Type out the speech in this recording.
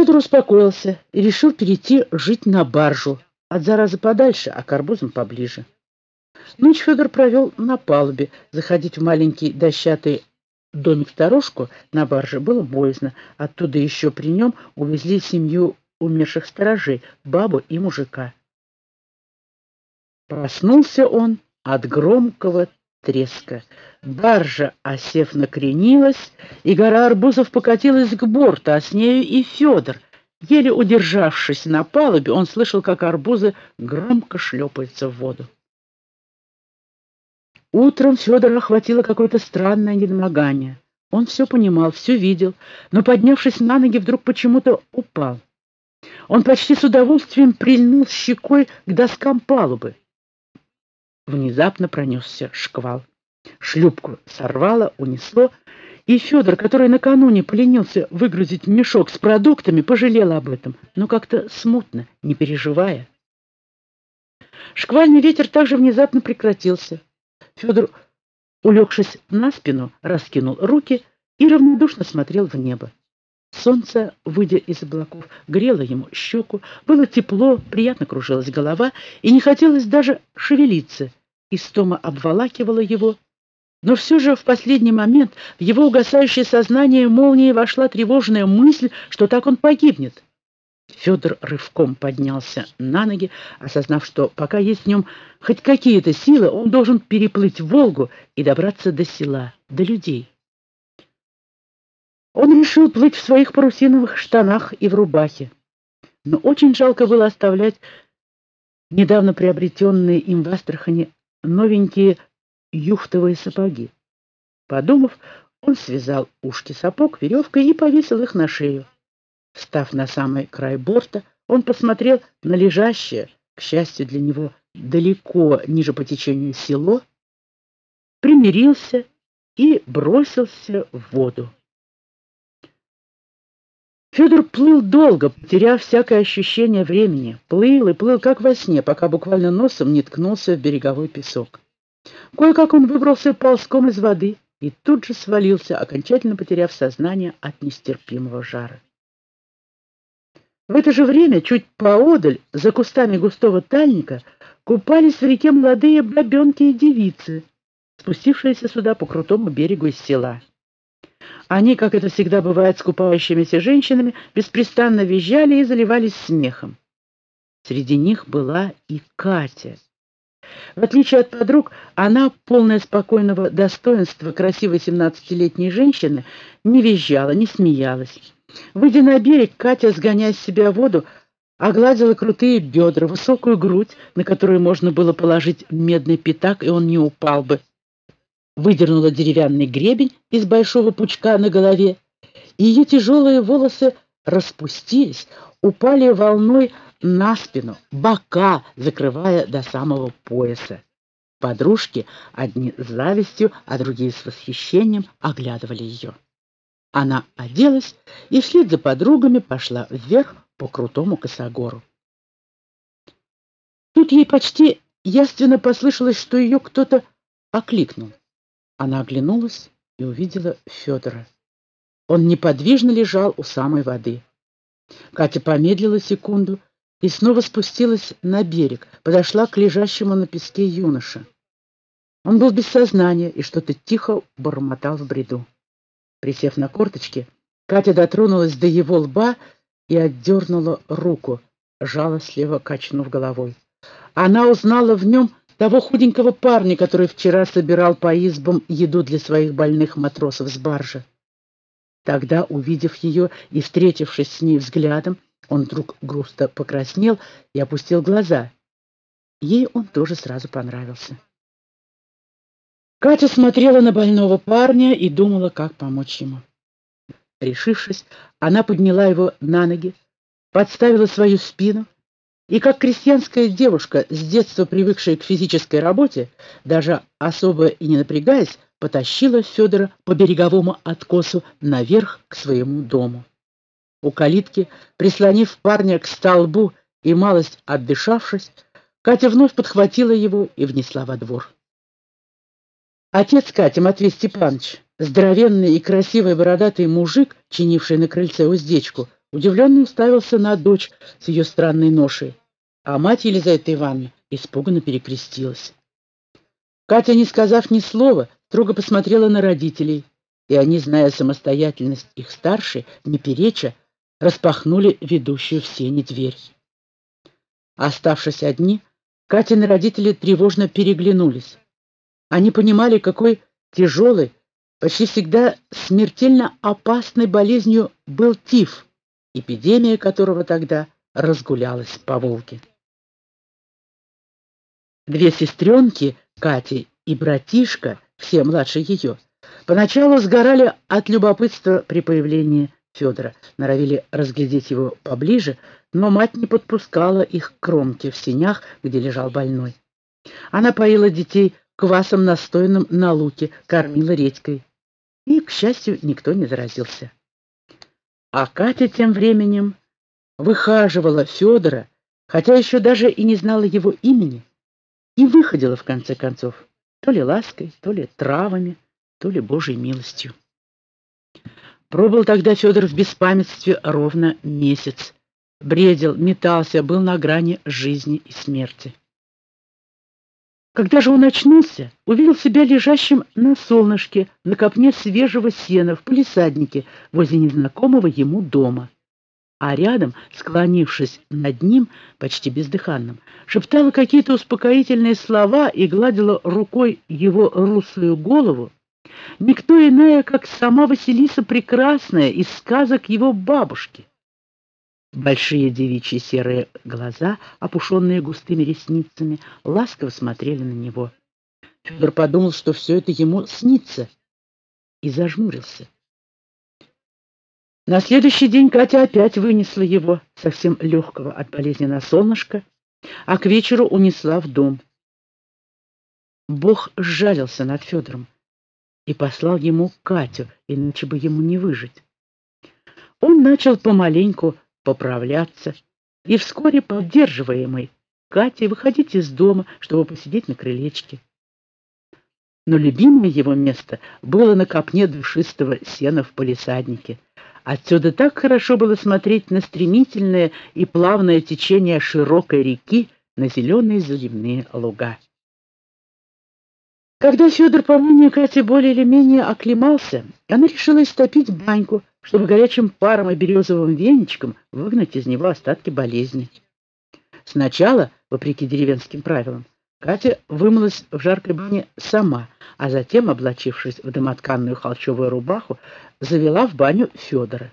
Федор успокоился и решил перейти жить на баржу, от заразы подальше, а к арбузам поближе. Ночь Федор провел на палубе. Заходить в маленький дощатый домик-сторожку на барже было боязно. Оттуда еще при нем увезли семью умерших сторожей, бабу и мужика. Проснулся он от громкого треска. Баржа, осев, накренилась, и гора арбузов покатилась к борту, а с нею и Федор. Еле удержавшись на палубе, он слышал, как арбузы громко шлепаются в воду. Утром Федора охватило какое-то странное недомогание. Он все понимал, все видел, но, поднявшись на ноги, вдруг почему-то упал. Он почти с удовольствием прильнул щекой к доскам палубы. Внезапно пронесся шквал. Шлюпку сорвало, унесло, и Федор, который накануне поленился выгрузить мешок с продуктами, пожалел об этом, но как-то смутно, не переживая. Шквальный ветер также внезапно прекратился. Федор, улегшись на спину, раскинул руки и равнодушно смотрел в небо. Солнце, выйдя из облаков, грело ему щеку, было тепло, приятно кружилась голова, и не хотелось даже шевелиться. Истома обволакивала его, но все же в последний момент в его угасающее сознание молнией вошла тревожная мысль, что так он погибнет. Федор рывком поднялся на ноги, осознав, что пока есть в нем хоть какие-то силы, он должен переплыть Волгу и добраться до села, до людей. Он решил плыть в своих парусиновых штанах и в рубахе. Но очень жалко было оставлять недавно приобретенные им в Астрахани новенькие юфтовые сапоги. Подумав, он связал ушки сапог веревкой и повесил их на шею. Встав на самый край борта, он посмотрел на лежащее, к счастью для него, далеко ниже по течению село, примирился и бросился в воду. Федор плыл долго, потеряв всякое ощущение времени. Плыл и плыл, как во сне, пока буквально носом не ткнулся в береговой песок. Кое-как он выбрался ползком из воды и тут же свалился, окончательно потеряв сознание от нестерпимого жара. В это же время, чуть поодаль, за кустами густого тальника, купались в реке молодые бабенки и девицы, спустившиеся сюда по крутому берегу из села. Они, как это всегда бывает с купающимися женщинами, беспрестанно визжали и заливались смехом. Среди них была и Катя. В отличие от подруг, она, полная спокойного достоинства красивой семнадцатилетней женщины, не визжала, не смеялась. Выйдя на берег, Катя, сгоняя с себя воду, огладила крутые бедра, высокую грудь, на которую можно было положить медный пятак, и он не упал бы. Выдернула деревянный гребень из большого пучка на голове, и ее тяжелые волосы распустились, упали волной на спину, бока закрывая до самого пояса. Подружки, одни с завистью, а другие с восхищением, оглядывали ее. Она оделась и вслед за подругами пошла вверх по крутому косогору. Тут ей почти яственно послышалось, что ее кто-то окликнул. Она оглянулась и увидела Федора. Он неподвижно лежал у самой воды. Катя помедлила секунду и снова спустилась на берег, подошла к лежащему на песке юноше. Он был без сознания и что-то тихо бормотал в бреду. Присев на корточки, Катя дотронулась до его лба и отдернула руку, жалостливо качнув головой. Она узнала в нем того худенького парня, который вчера собирал по избам еду для своих больных матросов с баржи. Тогда, увидев ее и встретившись с ней взглядом, он вдруг грустно покраснел и опустил глаза. Ей он тоже сразу понравился. Катя смотрела на больного парня и думала, как помочь ему. Решившись, она подняла его на ноги, подставила свою спину и, как крестьянская девушка, с детства привыкшая к физической работе, даже особо и не напрягаясь, потащила Федора по береговому откосу наверх к своему дому. У калитки, прислонив парня к столбу и малость отдышавшись, Катя вновь подхватила его и внесла во двор. Отец Кати, Матвей Степанович, здоровенный и красивый бородатый мужик, чинивший на крыльце уздечку, удивленно уставился на дочь с ее странной ношей, а мать Елизавета Ивановна испуганно перекрестилась. Катя, не сказав ни слова, строго посмотрела на родителей, и они, зная самостоятельность их старшей, не переча, распахнули ведущую в сени дверь. Оставшись одни, Катины родители тревожно переглянулись. Они понимали, какой тяжелой, почти всегда смертельно опасной болезнью был тиф, эпидемия которого тогда разгулялась по Волге. Две сестренки, Катя и братишка, все младше ее, поначалу сгорали от любопытства при появлении Федора, норовили разглядеть его поближе, но мать не подпускала их к кромке в сенях, где лежал больной. Она поила детей квасом, настоянным на луке, кормила редькой. И, к счастью, никто не заразился. А Катя тем временем выхаживала Федора, хотя еще даже и не знала его имени, и выходила, в конце концов, то ли лаской, то ли травами, то ли Божьей милостью. Пробыл тогда Федор в беспамятстве ровно месяц. Бредил, метался, был на грани жизни и смерти. Когда же он очнулся, увидел себя лежащим на солнышке, на копне свежего сена в палисаднике возле незнакомого ему дома. А рядом, склонившись над ним, почти бездыханным, шептала какие-то успокоительные слова и гладила рукой его русую голову, никто иная, как сама Василиса Прекрасная из сказок его бабушки. Большие девичьи серые глаза, опушенные густыми ресницами, ласково смотрели на него. Федор подумал, что все это ему снится, и зажмурился. На следующий день Катя опять вынесла его, совсем легкого от болезни на солнышко, а к вечеру унесла в дом. Бог сжалился над Федором и послал ему Катю, иначе бы ему не выжить. Он начал помаленьку поправляться, и вскоре, поддерживаемый Катей, выходить из дома, чтобы посидеть на крылечке. Но любимое его место было на копне душистого сена в полисаднике. Отсюда так хорошо было смотреть на стремительное и плавное течение широкой реки, на зеленые заливные луга. Когда Федор, по мнению Кати, более или менее оклемался, она решила истопить баньку, чтобы горячим паром и березовым веничком выгнать из него остатки болезни. Сначала, вопреки деревенским правилам, Катя вымылась в жаркой бане сама, а затем, облачившись в домотканную холчевую рубаху, завела в баню Федора.